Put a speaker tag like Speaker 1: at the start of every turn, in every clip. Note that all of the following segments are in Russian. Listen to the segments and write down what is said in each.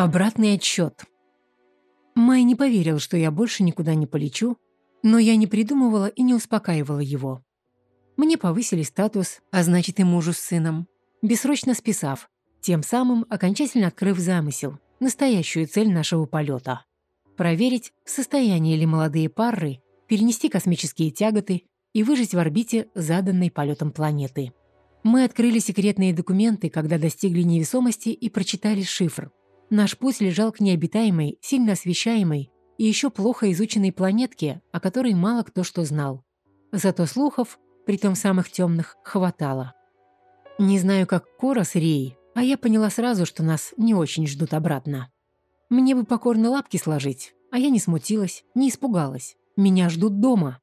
Speaker 1: Обратный отсчет. Май не поверил, что я больше никуда не полечу, но я не придумывала и не успокаивала его. Мне повысили статус, а значит и мужу с сыном, бессрочно списав, тем самым окончательно открыв замысел, настоящую цель нашего полета. Проверить, в состоянии ли молодые пары перенести космические тяготы и выжить в орбите, заданной полетом планеты. Мы открыли секретные документы, когда достигли невесомости и прочитали шифр. Наш путь лежал к необитаемой, сильно освещаемой и еще плохо изученной планетке, о которой мало кто что знал. Зато слухов, притом самых темных, хватало. Не знаю, как Кора с Рией, а я поняла сразу, что нас не очень ждут обратно. Мне бы покорно лапки сложить, а я не смутилась, не испугалась. Меня ждут дома.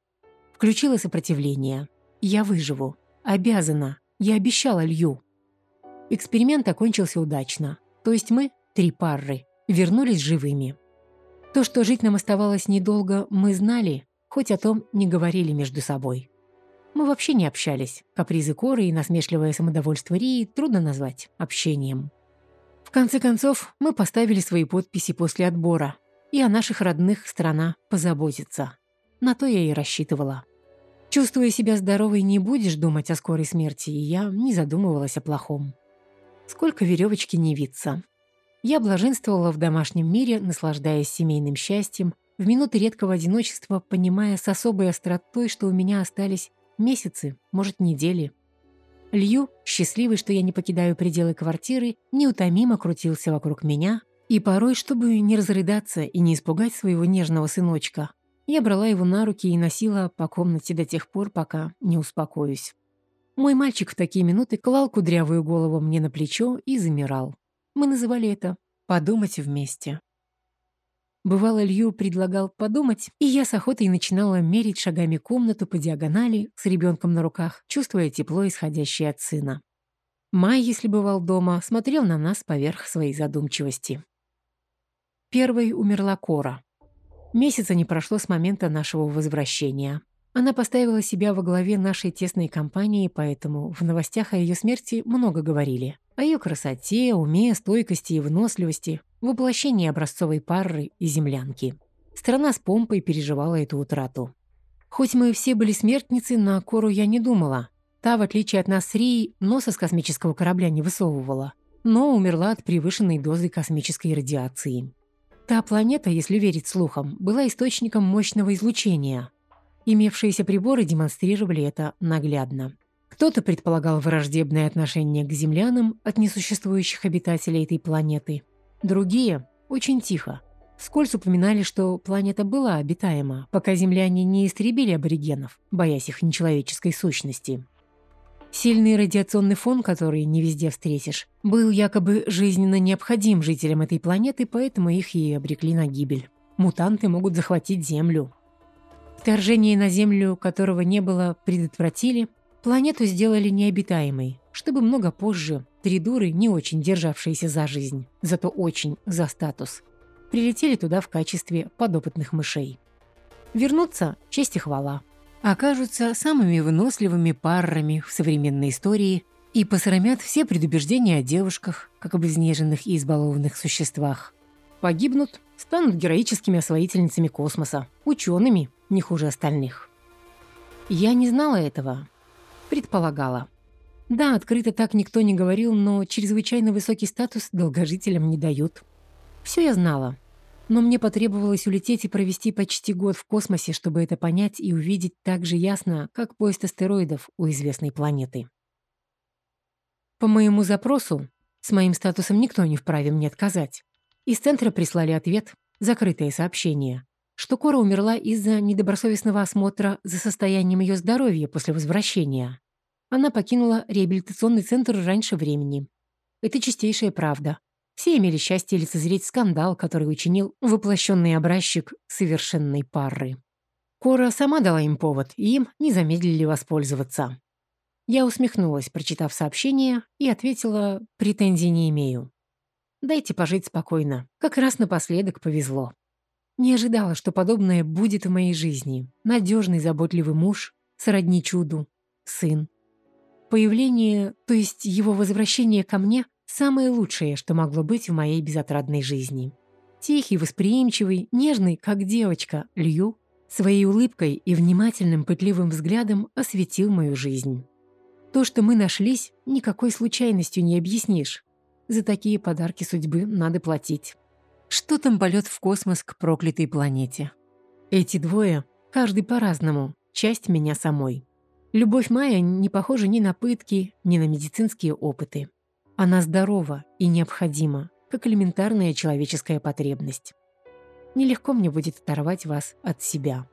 Speaker 1: Включила сопротивление. Я выживу. Обязана. Я обещала Лью. Эксперимент окончился удачно. То есть мы, три пары, вернулись живыми. То, что жить нам оставалось недолго, мы знали, хоть о том не говорили между собой. Мы вообще не общались. Капризы Коры и насмешливое самодовольство Рии трудно назвать общением. В конце концов, мы поставили свои подписи после отбора, и о наших родных страна позаботится. На то я и рассчитывала. Чувствуя себя здоровой, не будешь думать о скорой смерти, и я не задумывалась о плохом. Сколько веревочки не виться. Я блаженствовала в домашнем мире, наслаждаясь семейным счастьем, в минуты редкого одиночества, понимая с особой остротой, что у меня остались месяцы, может, недели. Лью, счастливый, что я не покидаю пределы квартиры, неутомимо крутился вокруг меня, и порой, чтобы не разрыдаться и не испугать своего нежного сыночка, я брала его на руки и носила по комнате до тех пор, пока не успокоюсь. Мой мальчик в такие минуты клал кудрявую голову мне на плечо и замирал. Мы называли это «подумать вместе». Бывало, Лью предлагал подумать, и я с охотой начинала мерить шагами комнату по диагонали с ребенком на руках, чувствуя тепло, исходящее от сына. Май, если бывал дома, смотрел на нас поверх своей задумчивости. Первой умерла Кора. Месяца не прошло с момента нашего возвращения. Она поставила себя во главе нашей тесной компании, поэтому в новостях о ее смерти много говорили. О ее красоте, уме, стойкости и выносливости, воплощении образцовой пары и землянки. Страна с помпой переживала эту утрату. Хоть мы все были смертницы, на Кору я не думала. Та, в отличие от нас с носа с космического корабля не высовывала, но умерла от превышенной дозы космической радиации. Та планета, если верить слухам, была источником мощного излучения. Имевшиеся приборы демонстрировали это наглядно. Кто-то предполагал враждебное отношение к землянам от несуществующих обитателей этой планеты. Другие – очень тихо. Вскользь упоминали, что планета была обитаема, пока земляне не истребили аборигенов, боясь их нечеловеческой сущности. Сильный радиационный фон, который не везде встретишь, был якобы жизненно необходим жителям этой планеты, поэтому их и обрекли на гибель. Мутанты могут захватить Землю. Вторжение на Землю, которого не было, предотвратили, планету сделали необитаемой, чтобы много позже три дуры, не очень державшиеся за жизнь, зато очень за статус, прилетели туда в качестве подопытных мышей. Вернуться – честь и хвала окажутся самыми выносливыми парами в современной истории и посрамят все предубеждения о девушках, как об изнеженных и избалованных существах. Погибнут, станут героическими освоительницами космоса, учеными, не хуже остальных. Я не знала этого. Предполагала. Да, открыто так никто не говорил, но чрезвычайно высокий статус долгожителям не дают. Все я знала, но мне потребовалось улететь и провести почти год в космосе, чтобы это понять и увидеть так же ясно, как поезд астероидов у известной планеты. По моему запросу, с моим статусом никто не вправе мне отказать. Из центра прислали ответ, закрытое сообщение, что Кора умерла из-за недобросовестного осмотра за состоянием ее здоровья после возвращения. Она покинула реабилитационный центр раньше времени. Это чистейшая правда. Все имели счастье лицезреть скандал, который учинил воплощенный образчик совершенной пары. Кора сама дала им повод, и им не замедлили воспользоваться. Я усмехнулась, прочитав сообщение, и ответила «претензий не имею». «Дайте пожить спокойно. Как раз напоследок повезло». Не ожидала, что подобное будет в моей жизни. Надежный, заботливый муж, сродни чуду, сын. Появление, то есть его возвращение ко мне, Самое лучшее, что могло быть в моей безотрадной жизни. Тихий, восприимчивый, нежный, как девочка, Лью, своей улыбкой и внимательным пытливым взглядом осветил мою жизнь. То, что мы нашлись, никакой случайностью не объяснишь. За такие подарки судьбы надо платить. Что там полет в космос к проклятой планете? Эти двое, каждый по-разному, часть меня самой. Любовь Майя не похожа ни на пытки, ни на медицинские опыты. Она здорова и необходима, как элементарная человеческая потребность. Нелегко мне будет оторвать вас от себя.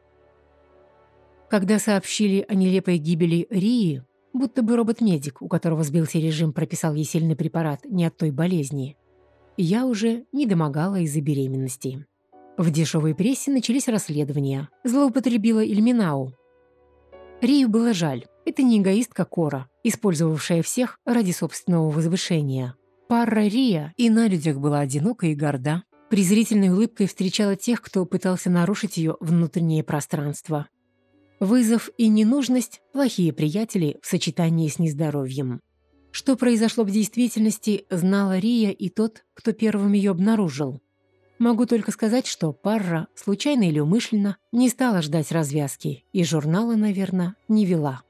Speaker 1: Когда сообщили о нелепой гибели Рии, будто бы робот-медик, у которого сбился режим, прописал ей сильный препарат не от той болезни. Я уже не домогала из-за беременности. В дешевой прессе начались расследования. Злоупотребила Ильминау. Рию было жаль. Это не эгоистка Кора, использовавшая всех ради собственного возвышения. Парра Рия и на людях была одинока и горда. Презрительной улыбкой встречала тех, кто пытался нарушить ее внутреннее пространство. Вызов и ненужность – плохие приятели в сочетании с нездоровьем. Что произошло в действительности, знала Рия и тот, кто первым ее обнаружил. Могу только сказать, что Парра, случайно или умышленно, не стала ждать развязки, и журнала, наверное, не вела.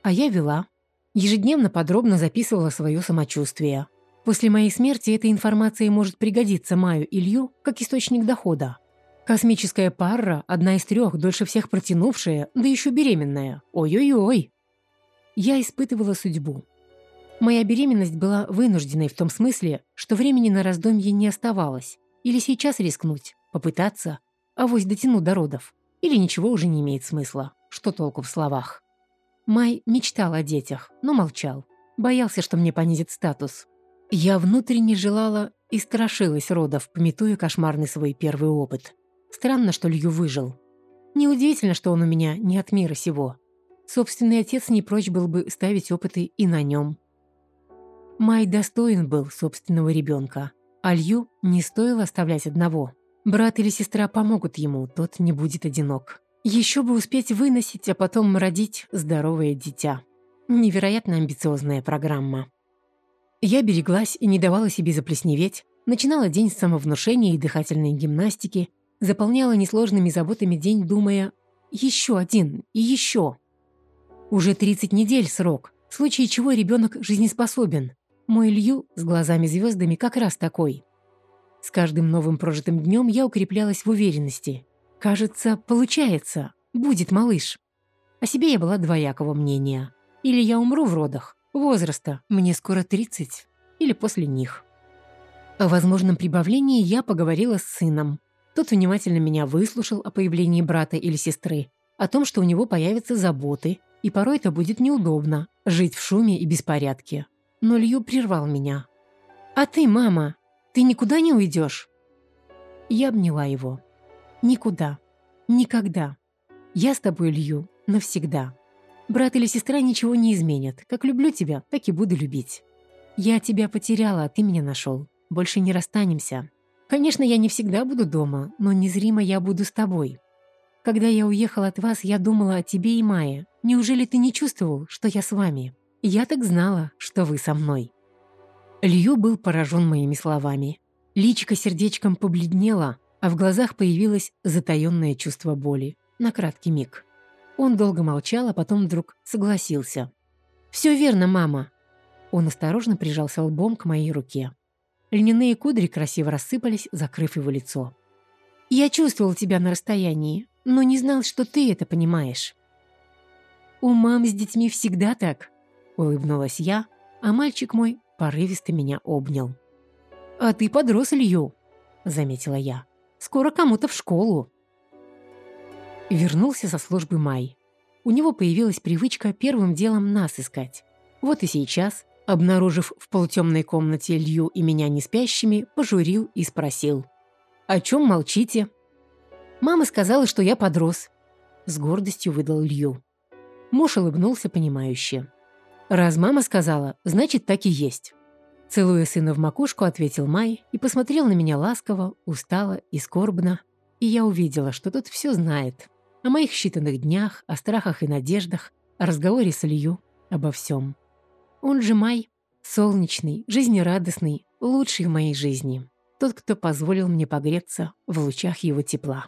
Speaker 1: А я вела. Ежедневно подробно записывала свое самочувствие. После моей смерти эта информация может пригодиться Маю Илью как источник дохода. Космическая пара, одна из трех, дольше всех протянувшая, да еще беременная. Ой-ой-ой. Я испытывала судьбу. Моя беременность была вынужденной в том смысле, что времени на раздумье не оставалось. Или сейчас рискнуть, попытаться, авось дотяну до родов. Или ничего уже не имеет смысла. Что толку в словах? Май мечтал о детях, но молчал. Боялся, что мне понизит статус. Я внутренне желала и страшилась родов, пометуя кошмарный свой первый опыт. Странно, что Лью выжил. Неудивительно, что он у меня не от мира сего. Собственный отец не прочь был бы ставить опыты и на нем. Май достоин был собственного ребенка, а Лью не стоило оставлять одного. Брат или сестра помогут ему, тот не будет одинок. Еще бы успеть выносить, а потом родить здоровое дитя. Невероятно амбициозная программа. Я береглась и не давала себе заплесневеть, начинала день с самовнушения и дыхательной гимнастики, заполняла несложными заботами день, думая «еще один и еще». Уже 30 недель срок, в случае чего ребенок жизнеспособен. Мой Илью с глазами-звездами как раз такой. С каждым новым прожитым днем я укреплялась в уверенности. Кажется, получается, будет малыш. О себе я была двоякого мнения. Или я умру в родах, возраста, мне скоро 30, или после них. О возможном прибавлении я поговорила с сыном. Тот внимательно меня выслушал о появлении брата или сестры, о том, что у него появятся заботы, и порой это будет неудобно – жить в шуме и беспорядке. Но Лью прервал меня. «А ты, мама, ты никуда не уйдешь?» Я обняла его. «Никуда. Никогда. Я с тобой, Лью, навсегда. Брат или сестра ничего не изменят. Как люблю тебя, так и буду любить. Я тебя потеряла, а ты меня нашел. Больше не расстанемся. Конечно, я не всегда буду дома, но незримо я буду с тобой. Когда я уехала от вас, я думала о тебе и Майе. Неужели ты не чувствовал, что я с вами? Я так знала, что вы со мной». Лью был поражен моими словами. Личико сердечком побледнело, а в глазах появилось затаённое чувство боли. На краткий миг. Он долго молчал, а потом вдруг согласился. «Все верно, мама». Он осторожно прижался лбом к моей руке. Льняные кудри красиво рассыпались, закрыв его лицо. «Я чувствовал тебя на расстоянии, но не знал, что ты это понимаешь». «У мам с детьми всегда так», — улыбнулась я, а мальчик мой порывисто меня обнял. «А ты подрос, Илью», — заметила я. «Скоро кому-то в школу». Вернулся со службы Май. У него появилась привычка первым делом нас искать. Вот и сейчас Обнаружив в полутемной комнате Лью и меня не спящими, пожурил и спросил. «О чем молчите?» «Мама сказала, что я подрос», — с гордостью выдал Лью. Муж улыбнулся понимающе. «Раз мама сказала, значит, так и есть». Целуя сына в макушку, ответил Май и посмотрел на меня ласково, устало и скорбно. И я увидела, что тот все знает. О моих считанных днях, о страхах и надеждах, о разговоре с Илью, обо всем. Он же Май. Солнечный, жизнерадостный, лучший в моей жизни. Тот, кто позволил мне погреться в лучах его тепла.